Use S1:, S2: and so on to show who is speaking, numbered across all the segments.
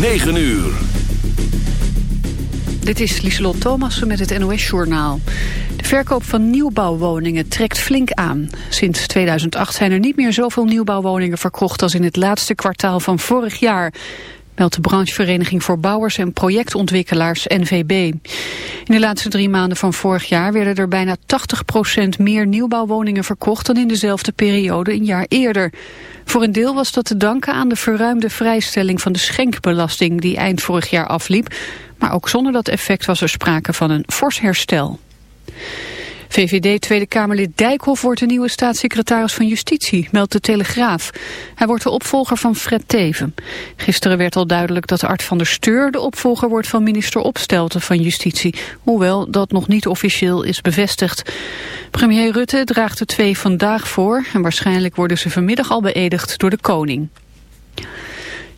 S1: 9 uur.
S2: Dit is Lieselot Thomassen met het NOS-journaal. De verkoop van nieuwbouwwoningen trekt flink aan. Sinds 2008 zijn er niet meer zoveel nieuwbouwwoningen verkocht... als in het laatste kwartaal van vorig jaar meldt de branchevereniging voor bouwers en projectontwikkelaars NVB. In de laatste drie maanden van vorig jaar werden er bijna 80% meer nieuwbouwwoningen verkocht dan in dezelfde periode een jaar eerder. Voor een deel was dat te danken aan de verruimde vrijstelling van de schenkbelasting die eind vorig jaar afliep. Maar ook zonder dat effect was er sprake van een fors herstel. VVD Tweede Kamerlid Dijkhoff wordt de nieuwe staatssecretaris van Justitie, meldt de Telegraaf. Hij wordt de opvolger van Fred Teven. Gisteren werd al duidelijk dat Art van der Steur de opvolger wordt van minister Opstelten van Justitie, hoewel dat nog niet officieel is bevestigd. Premier Rutte draagt de twee vandaag voor en waarschijnlijk worden ze vanmiddag al beëdigd door de koning.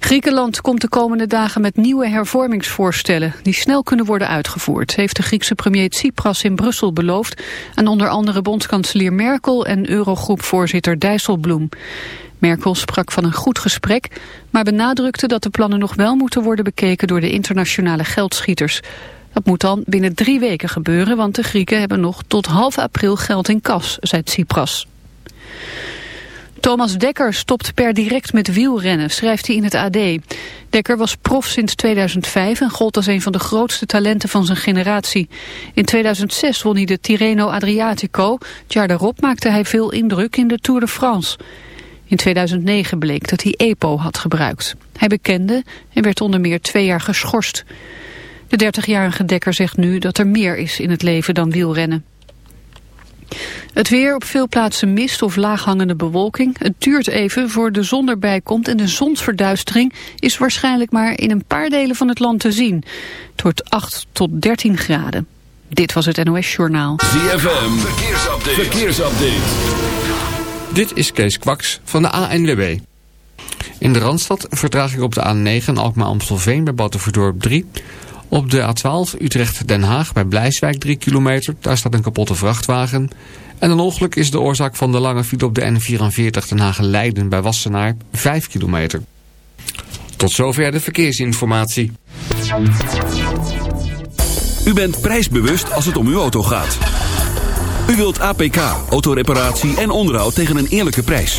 S2: Griekenland komt de komende dagen met nieuwe hervormingsvoorstellen die snel kunnen worden uitgevoerd, heeft de Griekse premier Tsipras in Brussel beloofd aan onder andere bondskanselier Merkel en Eurogroepvoorzitter Dijsselbloem. Merkel sprak van een goed gesprek, maar benadrukte dat de plannen nog wel moeten worden bekeken door de internationale geldschieters. Dat moet dan binnen drie weken gebeuren, want de Grieken hebben nog tot half april geld in kas, zei Tsipras. Thomas Dekker stopt per direct met wielrennen, schrijft hij in het AD. Dekker was prof sinds 2005 en gold als een van de grootste talenten van zijn generatie. In 2006 won hij de Tirreno Adriatico. Het jaar daarop maakte hij veel indruk in de Tour de France. In 2009 bleek dat hij EPO had gebruikt. Hij bekende en werd onder meer twee jaar geschorst. De 30-jarige Dekker zegt nu dat er meer is in het leven dan wielrennen. Het weer op veel plaatsen mist of laaghangende bewolking. Het duurt even voor de zon erbij komt en de zonsverduistering is waarschijnlijk maar in een paar delen van het land te zien. Het wordt 8 tot 13 graden. Dit was het NOS Journaal.
S1: ZFM, verkeersupdate. verkeersupdate.
S3: Dit is Kees Kwaks van de ANWB. In de Randstad vertraging op de A9 Alkmaar-Amstelveen bij Battenverdorp 3... Op de A12 Utrecht-Den Haag bij Blijswijk 3 kilometer. Daar staat een kapotte vrachtwagen. En een ongeluk is de oorzaak van de lange file op de N44 Den Haag-Leiden bij Wassenaar 5 kilometer. Tot zover de verkeersinformatie.
S1: U bent prijsbewust als het om uw auto gaat. U wilt APK, autoreparatie en onderhoud tegen een eerlijke prijs.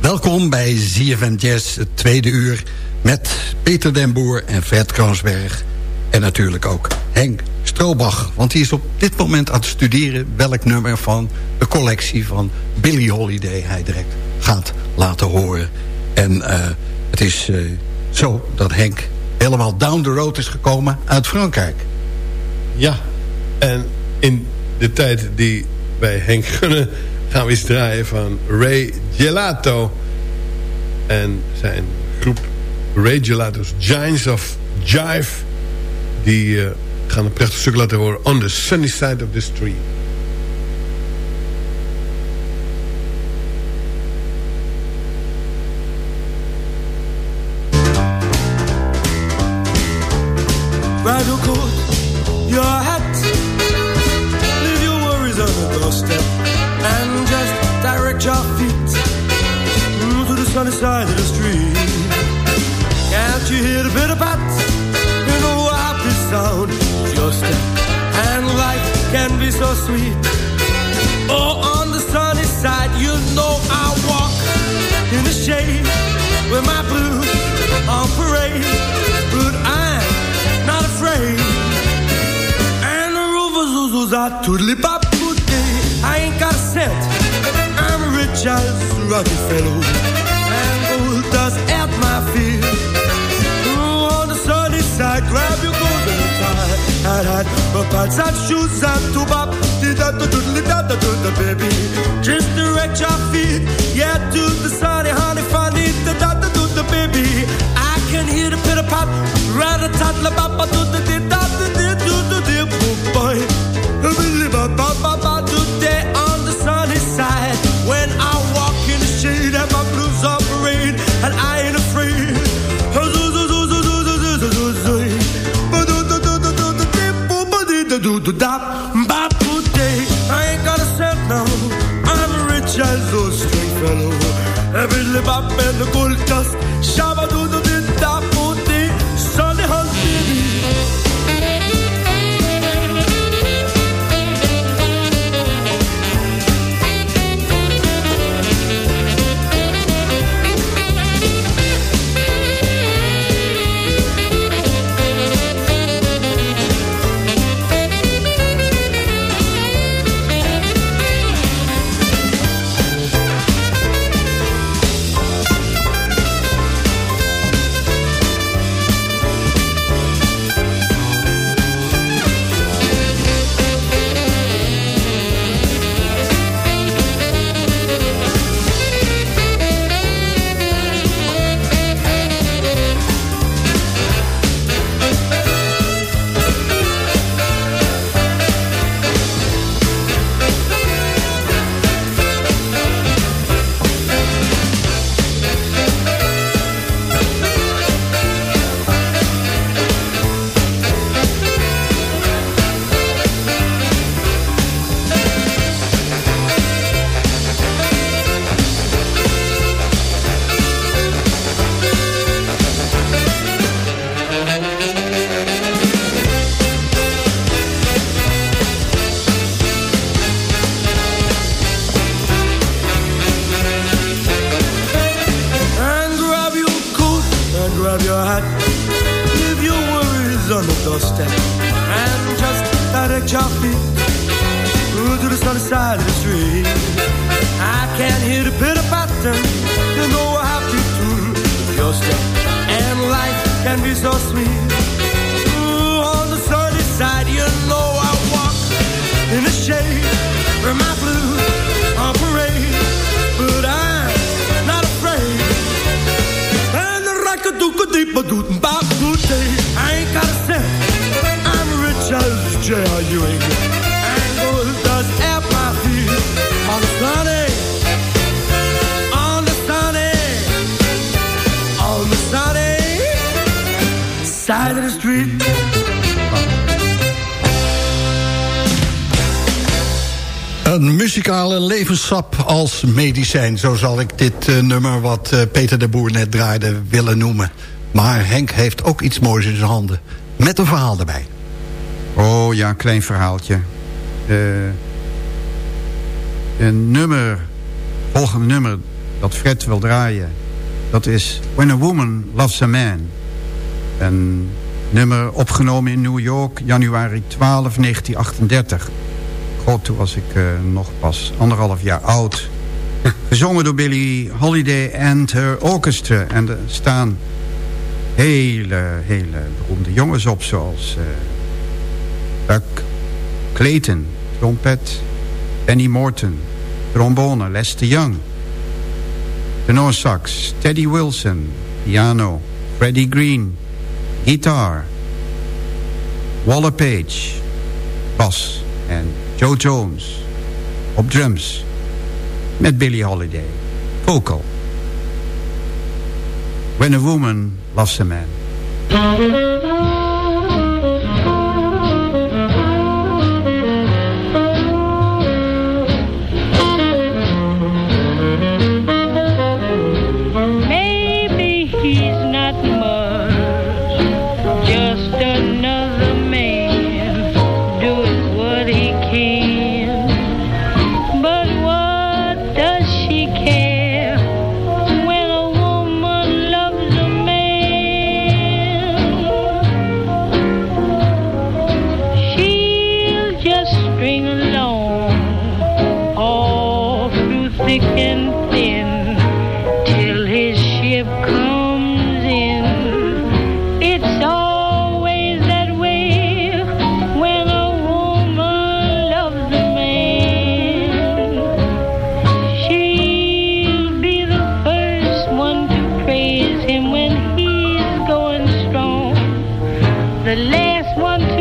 S4: Welkom bij ZFM Jazz, het tweede uur... met Peter den Boer en Fred Kroonsberg. En natuurlijk ook Henk Stroobach. Want hij is op dit moment aan het studeren... welk nummer van de collectie van Billie Holiday... hij direct gaat laten horen. En uh, het is uh, zo dat Henk helemaal down the road is gekomen uit Frankrijk.
S5: Ja, en in de tijd die wij Henk gunnen gaan we eens draaien van Ray Gelato. En zijn groep Ray Gelato's Giants of Jive. Die uh, gaan een prachtig stuk laten horen. On the sunny side of the street.
S6: The shade with my blues on parade, but I'm not afraid. And the rovers, are toodly pop, I ain't got a cent Charles Rockefeller and gold dust at my feet. Ooh, on the sunny side, grab your golden tie. Hat, hat, but pants and shoes and to bop da da doodly da da da baby. Just direct your feet, yeah, to the sunny honey funny da da da da baby. I can hear the pitter pop, rat a tat la ba ba da da da da da da da da boy. Billy ba ba ba ba.
S4: le va per le col Zo zal ik dit eh, nummer wat eh, Peter de Boer net draaide willen noemen. Maar Henk heeft ook iets moois in zijn handen. Met een verhaal erbij.
S7: Oh ja, een klein verhaaltje. Eh, een nummer, volgende nummer dat Fred wil draaien... dat is When a Woman Loves a Man. Een nummer opgenomen in New York, januari 12, 1938. God, toen was ik nog pas anderhalf jaar oud. Gezongen door Billie Holiday and her orchestra. En er staan hele, hele beroemde jongens op... zoals uh, Buck Clayton, trompet... Benny Morton, trombone, Lester Young... tenorsax, Teddy Wilson, piano... Freddie Green, gitaar... Waller Page, bas en Joe Jones op drums met Billie Holiday, vocal. When a woman loves a man.
S8: The last one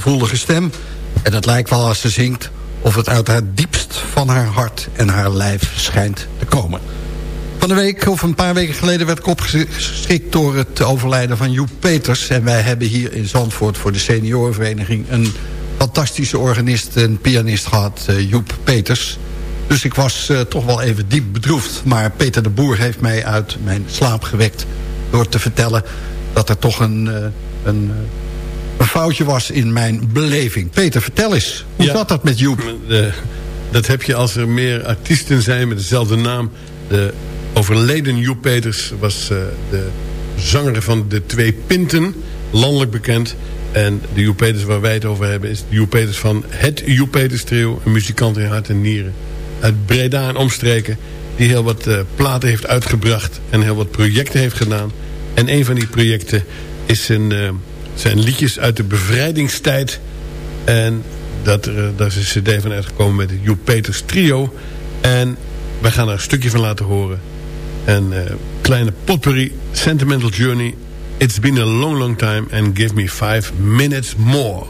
S4: gevoelige stem. En het lijkt wel als ze zingt of het uit haar diepst van haar hart en haar lijf schijnt te komen. Van de week, of een paar weken geleden, werd ik opgeschikt door het overlijden van Joep Peters. En wij hebben hier in Zandvoort voor de seniorenvereniging... een fantastische organist en pianist gehad, eh, Joep Peters. Dus ik was eh, toch wel even diep bedroefd. Maar Peter de Boer heeft mij uit mijn slaap gewekt... door te vertellen dat er toch een, eh, een, een foutje was in mijn beleving. Peter, vertel eens. Hoe zat dat met Joep?
S5: De, dat heb je als er meer artiesten zijn met dezelfde naam. De overleden Joep Peters was eh, de zanger van de Twee Pinten. Landelijk bekend. En de Joep Peters waar wij het over hebben is de Joep Peters van het Joep Peters trio. Een muzikant in hart en nieren. Uit Breda en omstreken. Die heel wat eh, platen heeft uitgebracht. En heel wat projecten heeft gedaan. En een van die projecten is een... Eh, zijn liedjes uit de bevrijdingstijd. En dat, eh, daar is een cd van uitgekomen met het Joep Peters trio. En wij gaan er een stukje van laten horen. Een eh, kleine potpourri, Sentimental Journey. It's been a long, long time and give me five minutes more.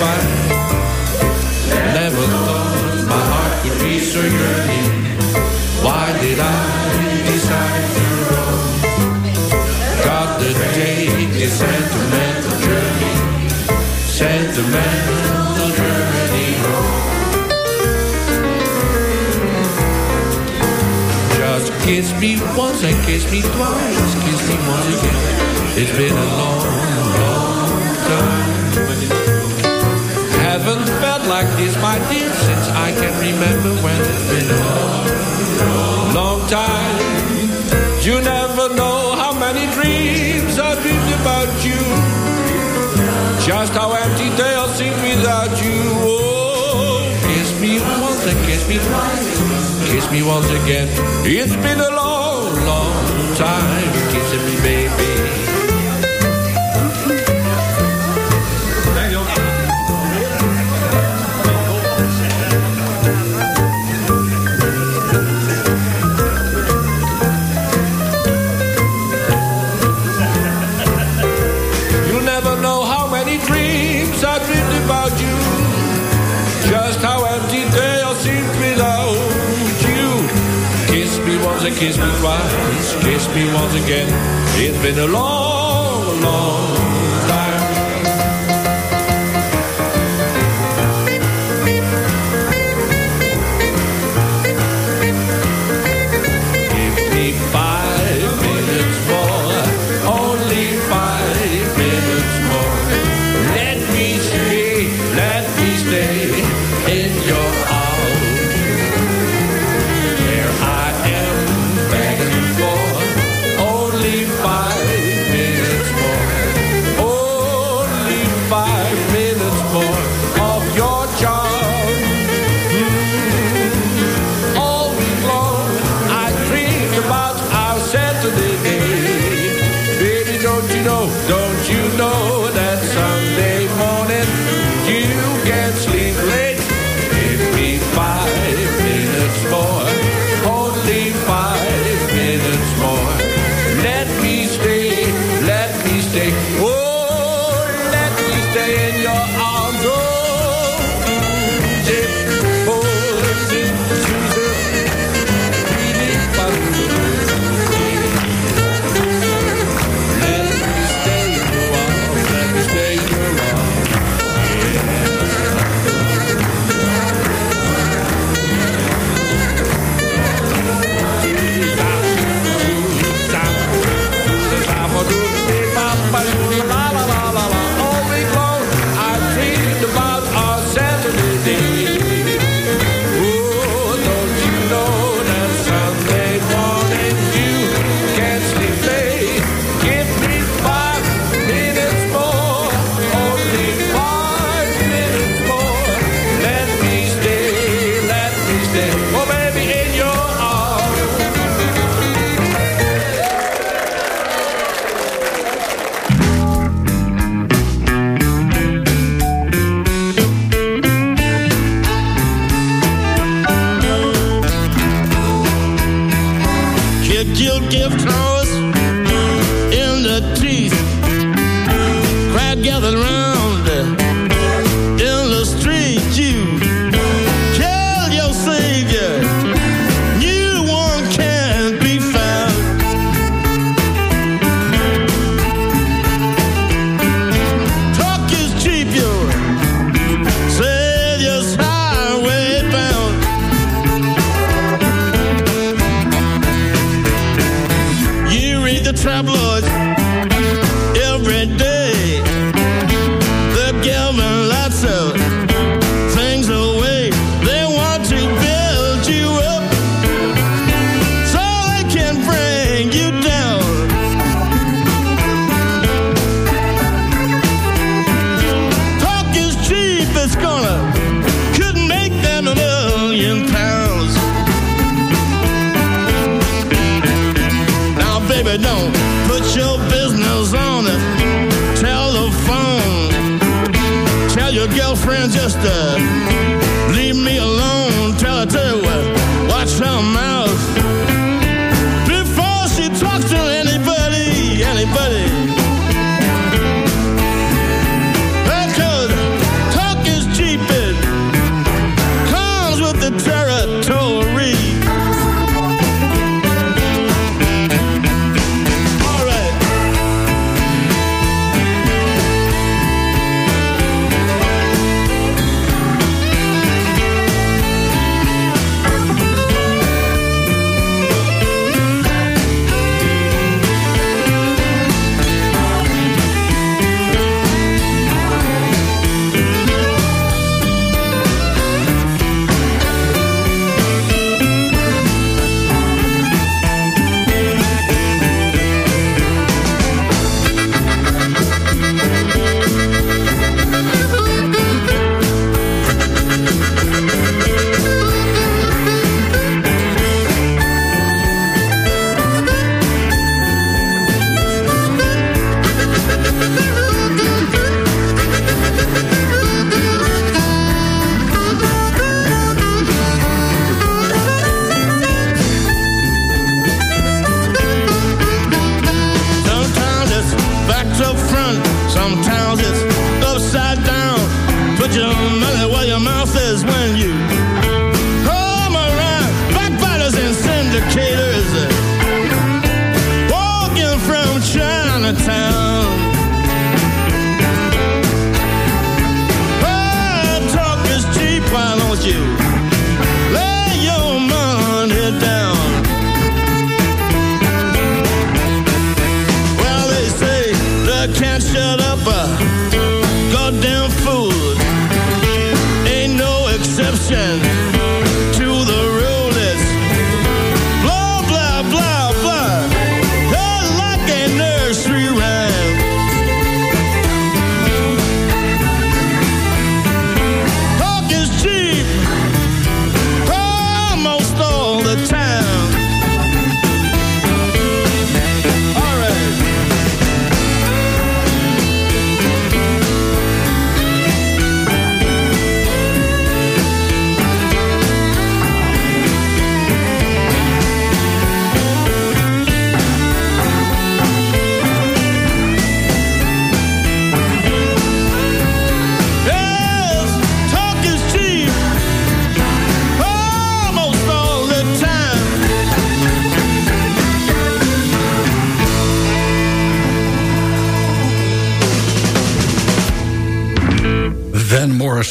S9: by. Never thought my heart would be so yearning. Why did
S10: I decide to roam? Got the day is sentimental journey, sentimental journey. Just kiss me once and kiss me twice, kiss me once again. It's been a long, long like this, my dear, since I can remember when it's been a long time. You never know how many dreams I dreamed about you. Just how empty they'll seem without you. Oh, kiss me once and kiss me twice. Kiss me once again. It's been a long, long time. Kissing me, baby. kiss me twice, kiss me once again. It's been a long,
S11: long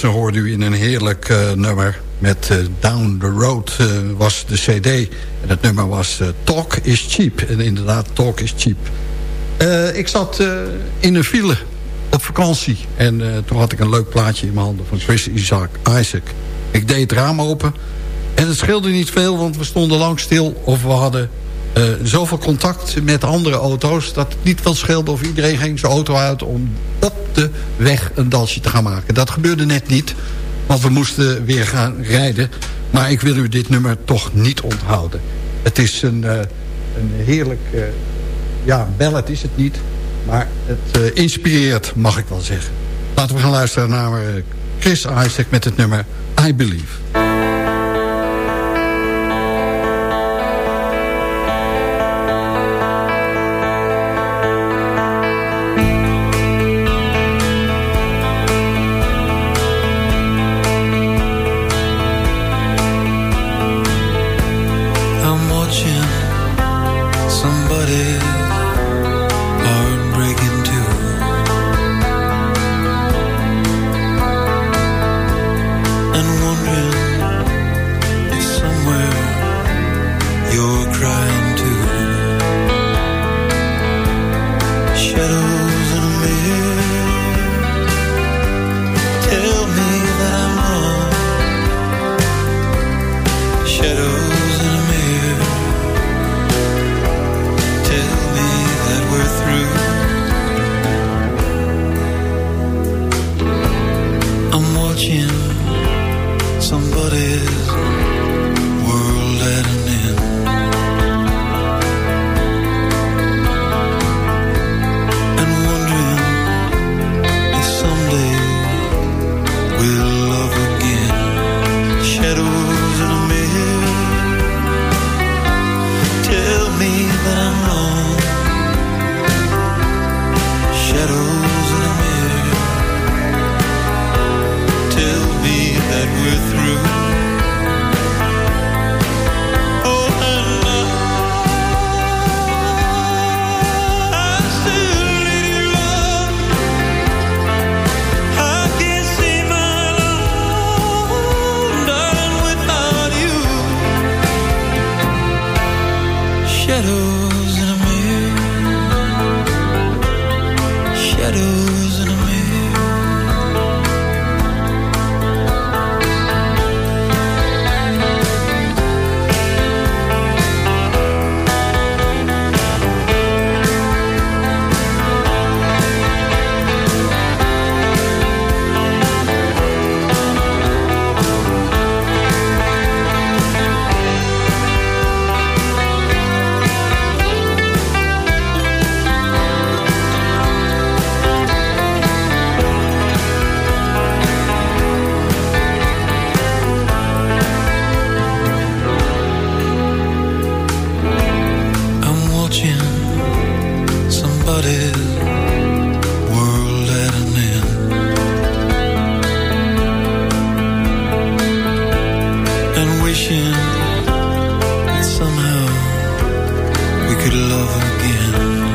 S11: Morrison hoorde u in een heerlijk eh, nummer. Met eh, Down the Road eh, was de cd. En het nummer was Talk is Cheap. En inderdaad, Talk is Cheap. Ik zat in een file op vakantie. En toen had ik een leuk plaatje in mijn handen van Chris Isaac. Isaac. Ik deed het raam open. En het scheelde niet veel, want we stonden lang stil. Of we hadden zoveel contact met andere auto's... dat het niet veel scheelde of iedereen ging zijn auto uit... om op de weg een dansje te gaan maken. Dat gebeurde net niet, want we moesten weer gaan rijden. Maar ik wil u dit nummer toch niet onthouden. Het is een, eh, een heerlijk... eh, ja, ballad is het niet... maar het eh, inspireert, mag ik wel zeggen. Laten we gaan luisteren naar eh, Chris Isaac met het nummer I Believe.
S12: And
S13: wishing that somehow we could love again.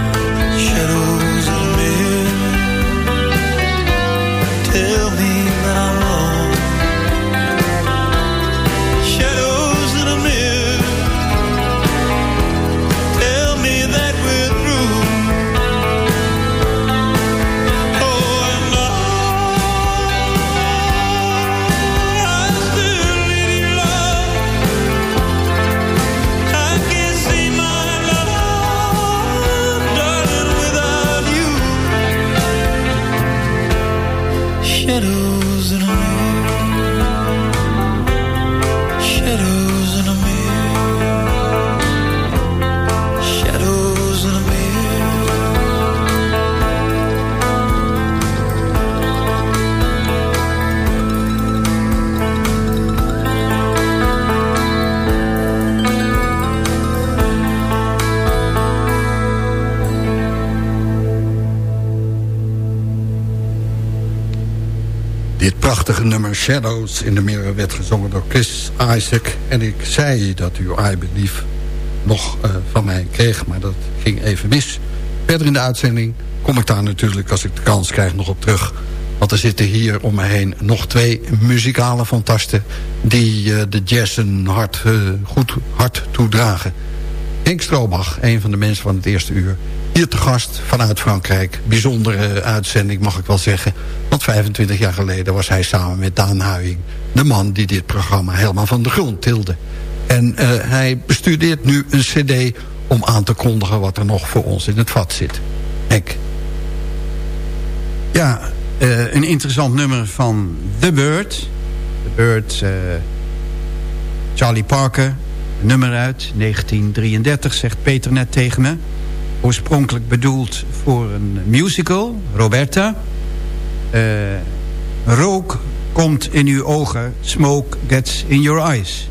S4: Prachtige nummer Shadows in the Mirror werd gezongen door Chris Isaac. En ik zei dat u I Believe nog eh, van mij kreeg, maar dat ging even mis. Verder in de uitzending kom ik daar natuurlijk, als ik de kans krijg, nog op terug. Want er zitten hier om me heen nog twee muzikale fantasten... die eh, de jazz een hart, eh, goed hart toedragen. Henk Stroobach, een van de mensen van het eerste uur. Hier te gast vanuit Frankrijk. Bijzondere uitzending mag ik wel zeggen. Want 25 jaar geleden was hij samen met Daan Huying... de man die dit programma helemaal van de grond tilde. En eh, hij bestudeert nu een cd om aan te kondigen... wat er nog voor ons in het vat zit. Henk.
S7: Ja, eh, een interessant nummer van The Bird. The Bird, eh, Charlie Parker. Nummer uit, 1933, zegt Peter net tegen me. Oorspronkelijk bedoeld voor een musical, Roberta. Eh, rook komt in uw ogen, smoke gets in your eyes.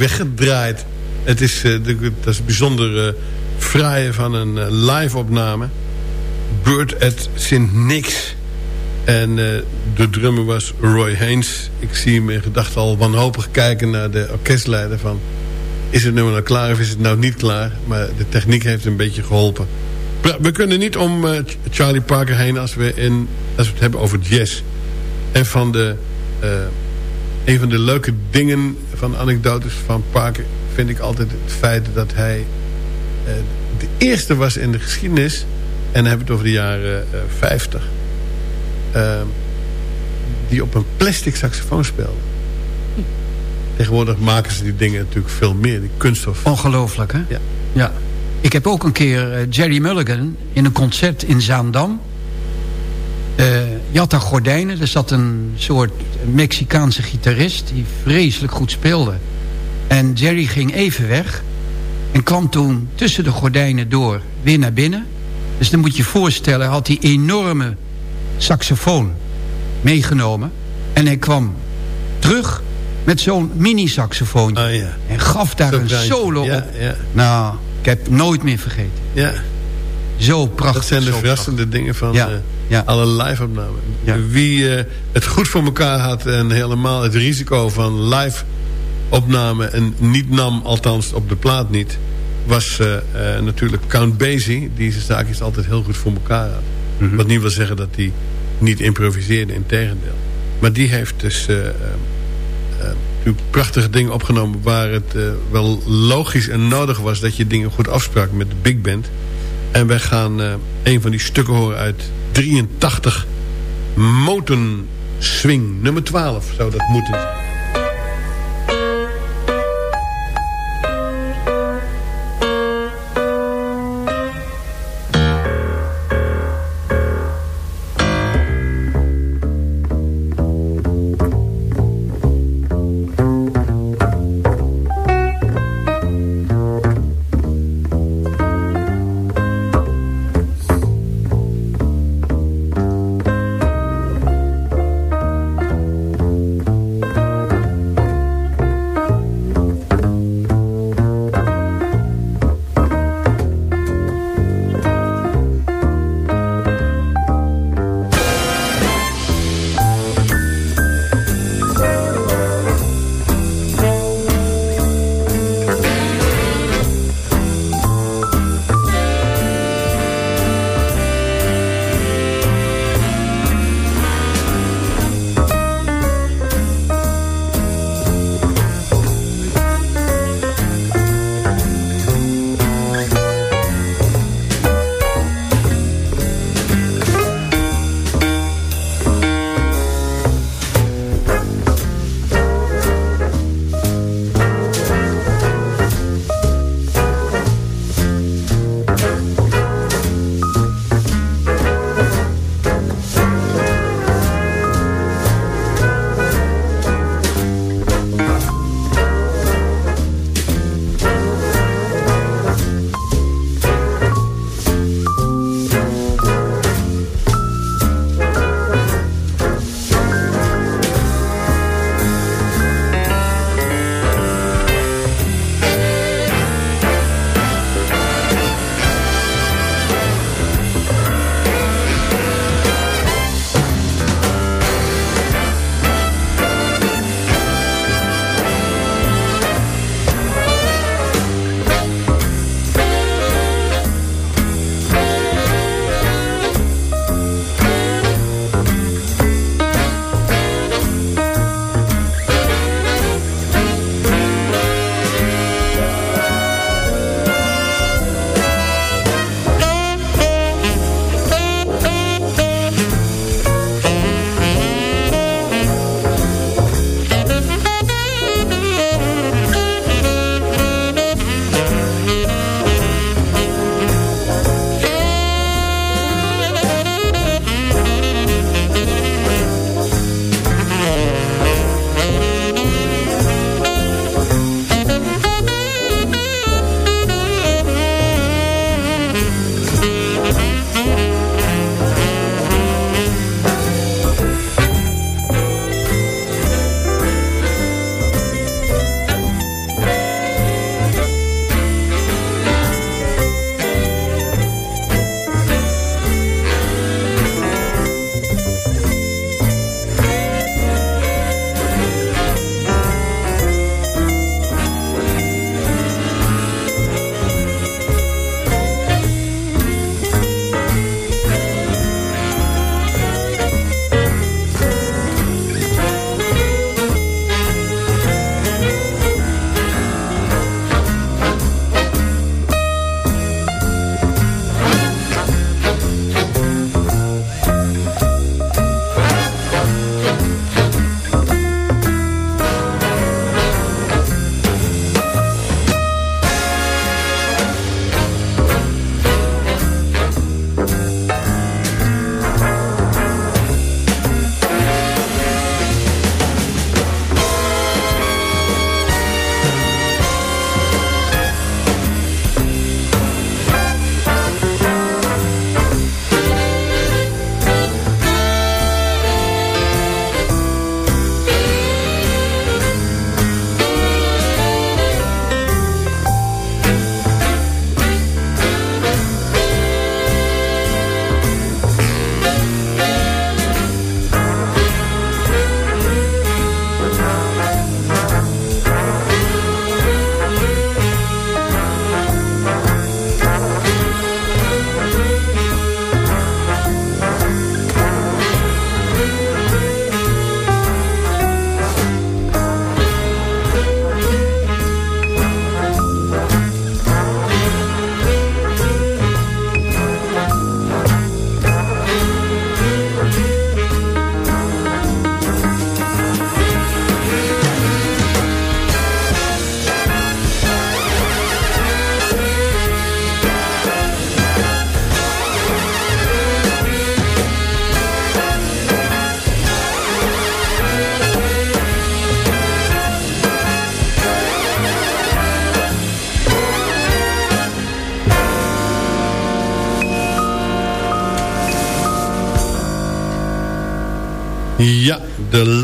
S5: Weggedraaid. Het is, uh, de, dat is bijzonder uh, fraaie van een uh, live-opname. Bird at St. Nix. En de drummer was Roy Haynes. Ik zie hem in gedachten al wanhopig kijken naar de orkestleider van... is het nummer nou klaar of is het nou niet klaar? Maar de techniek heeft een beetje geholpen. We kunnen niet om Charlie Parker heen als we, in, als we het hebben over jazz. En van de een van de leuke dingen van anekdotes van Parker... vind ik altijd het feit dat hij uh, de eerste was in de geschiedenis... en dan hebben we het over de jaren uh, 50... Uh, die op een plastic saxofoon speelde. Tegenwoordig maken ze die dingen natuurlijk veel meer. Die kunststof.
S7: Ongelooflijk, hè?
S5: Ja.
S7: ja. Ik heb ook een keer uh, Jerry Mulligan in een concert in Zaandam... Je had daar gordijnen. Er zat een soort Mexicaanse gitarist die vreselijk goed speelde. En Jerry ging even weg. En kwam toen tussen de gordijnen door weer naar binnen. Dus dan moet je je voorstellen, had hij enorme saxofoon meegenomen. En hij kwam terug met zo'n mini-saxofoon.
S5: Oh, ja.
S7: En gaf daar een solo
S5: Ja,
S7: op.
S5: ja.
S7: Nou, ik heb nooit meer vergeten.
S5: Ja,
S7: Zo prachtig.
S5: dat zijn de verrassende dingen van
S7: Ja,
S5: eh,
S7: ja.
S5: alle live-opnamen.
S7: Ja.
S5: Wie eh, het goed voor elkaar had en helemaal het risico van live-opname... en niet nam, althans op de plaat niet... was eh, eh, natuurlijk Count Basie, die zijn zaakjes altijd heel goed voor elkaar had.
S7: Mhm.
S5: Wat niet wil zeggen dat hij niet improviseerde, in tegendeel. Maar die heeft dus prachtige dingen opgenomen... waar het wel logisch en nodig was dat je dingen goed afsprak met de big band. En wij gaan een van die stukken horen uit 83... Moten Swing, nummer 12 zou dat moeten.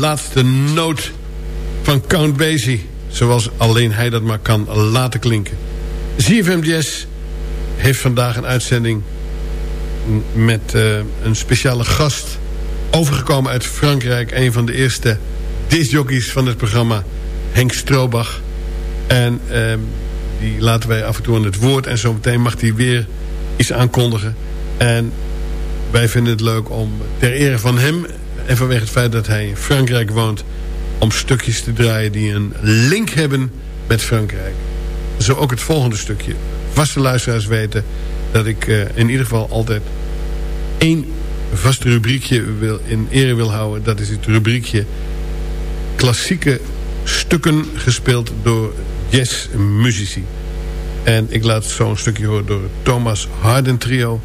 S5: Laatste noot van Count Basie. Zoals alleen hij dat maar kan laten klinken. ZFM Jazz heeft vandaag een uitzending met uh, een speciale gast. Overgekomen uit Frankrijk. Een van de eerste discjockeys van het programma. Henk Stroobach. En uh, die laten wij af en toe aan het woord. En zometeen mag hij weer iets aankondigen. En wij vinden het leuk om ter ere van hem... en vanwege het feit dat hij in Frankrijk woont... om stukjes te draaien die een link hebben met Frankrijk. Zo ook het volgende stukje. Vaste luisteraars weten dat ik uh, in ieder geval altijd één vast rubriekje wil, in ere wil houden. Dat is het rubriekje klassieke stukken gespeeld door jazzmuzici. En ik laat zo'n stukje horen door Thomas Harden trio...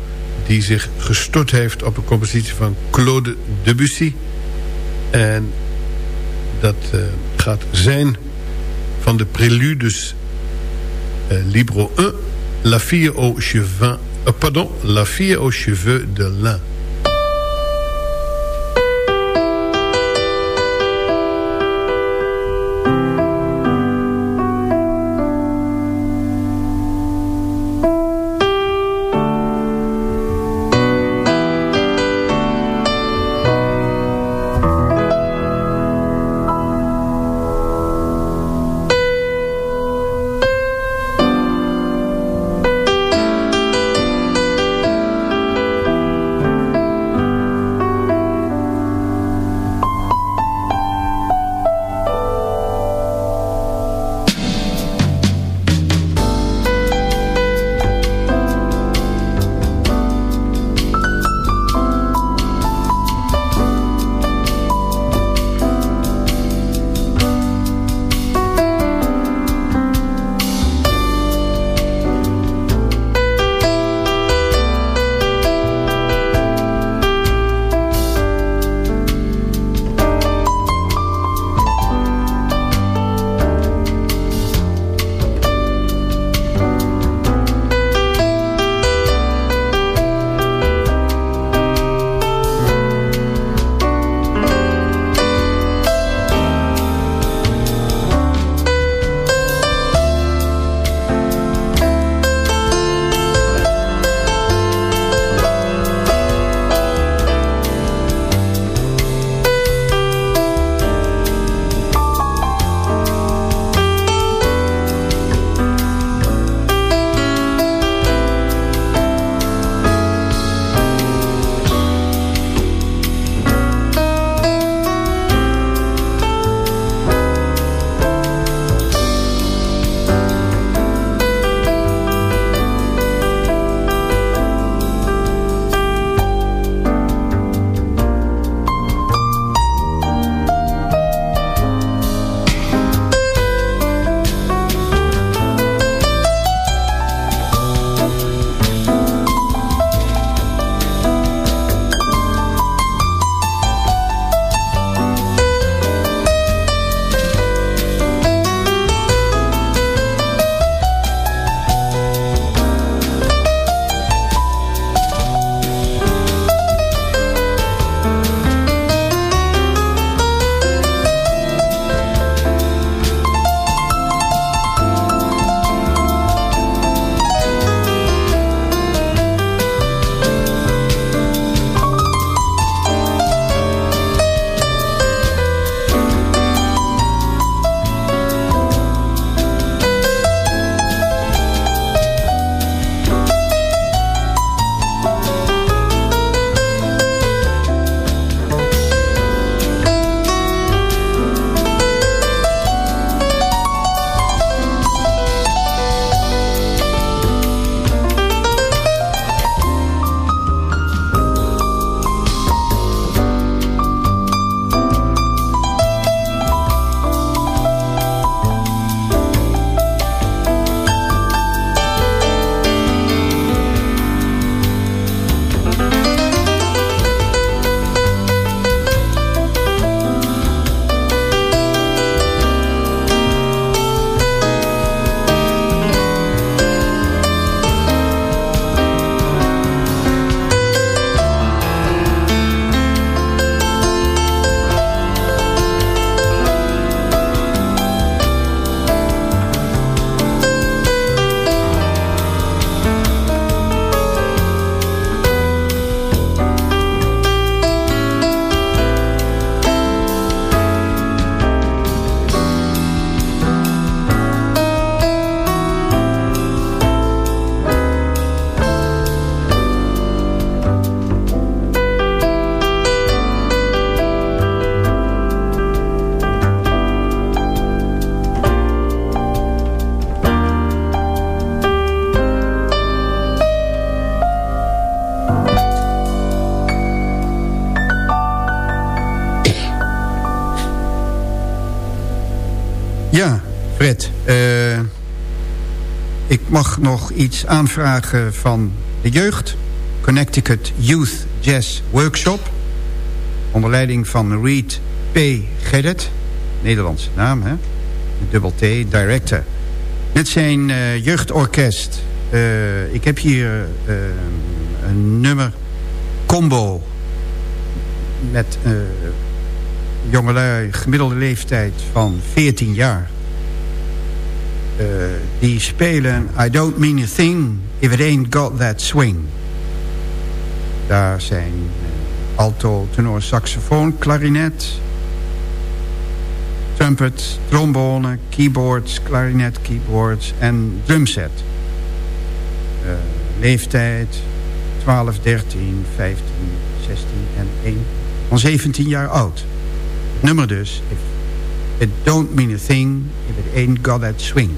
S5: die zich gestort heeft op een compositie van Claude Debussy. En dat uh, gaat zijn van de préludes uh, Libro 1... La fille aux cheveux... Uh, pardon, La fille aux cheveux de lin.
S7: Iets aanvragen van de jeugd. Connecticut Youth Jazz Workshop. Onder leiding van Reed P. Gerrit. Nederlandse naam, hè? Dubbel T, director. Met zijn eh, jeugdorkest. Eh, ik heb hier eh, een nummer combo. Met jongelui gemiddelde leeftijd van 14 jaar. Eh, die spelen I don't mean a thing if it ain't got that swing. Daar zijn eh, alto, tenor, saxofoon, klarinet, trumpet, trombone, keyboards, klarinet, keyboards en drumset. Eh, leeftijd 12, 13, 15, 16 en 1 van 17 jaar oud. Het nummer dus, it don't mean a thing if it ain't got that swing.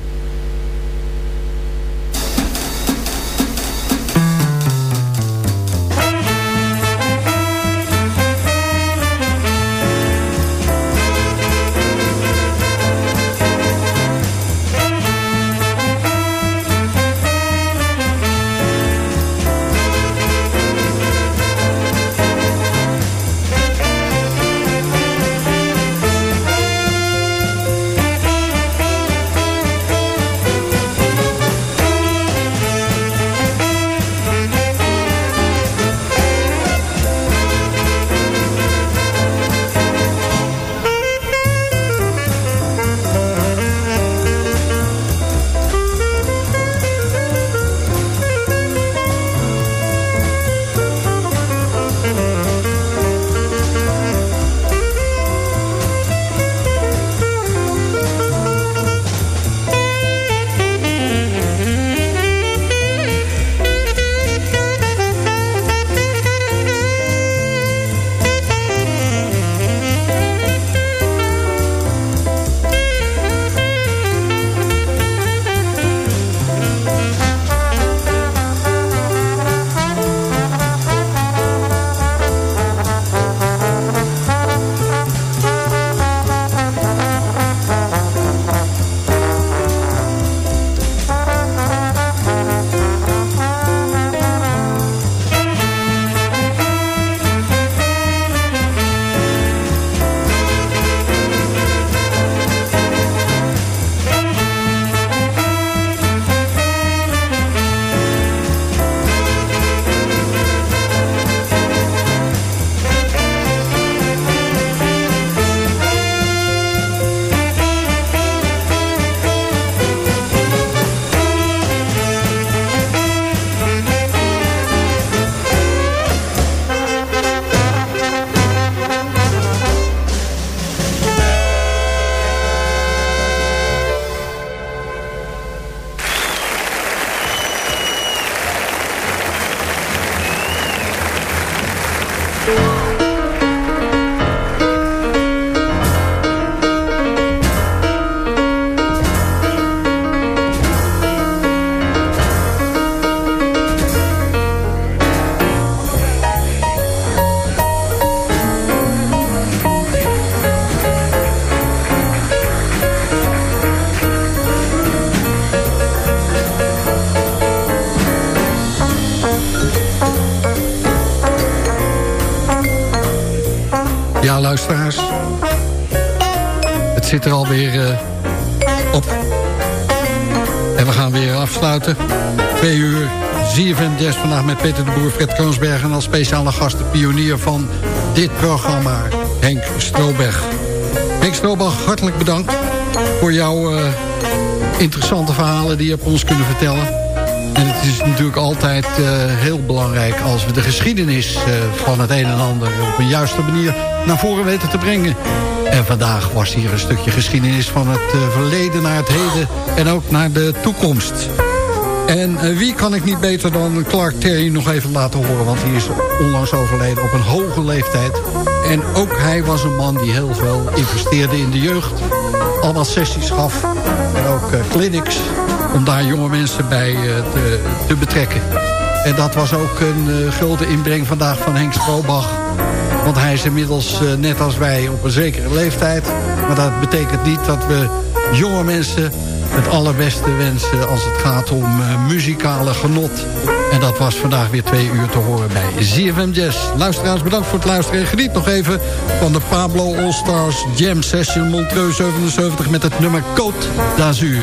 S4: ZFM Jazz vandaag met Peter de Boer, Fred Kroonsberg... en als speciale gast de pionier van dit programma, Henk Stroberg. Henk Stroberg, hartelijk bedankt voor jouw eh, interessante verhalen... die je op ons kunnen vertellen. En het is natuurlijk altijd eh, heel belangrijk als we de geschiedenis eh, van het een en ander op een juiste manier naar voren weten te brengen. En vandaag was hier een stukje geschiedenis van het verleden naar het heden en ook naar de toekomst. En eh, wie kan ik niet beter dan Clark Terry nog even laten horen... want hij is onlangs overleden op een hoge leeftijd. En ook hij was een man die heel veel investeerde in de jeugd. Allemaal sessies gaf en ook eh, clinics om daar jonge mensen bij eh, te, betrekken. En dat was ook een eh, grote inbreng vandaag van Henk Stroobach. Want hij is inmiddels, net als wij, op een zekere leeftijd. Maar dat betekent niet dat we jonge mensen het allerbeste wensen... als het gaat om eh, muzikale genot. En dat was vandaag weer twee uur te horen bij ZFM Jazz. Luisteraars, bedankt voor het luisteren. En geniet nog even van de Pablo All Stars Jam Session Montreux 77... met het nummer Côte d'Azur.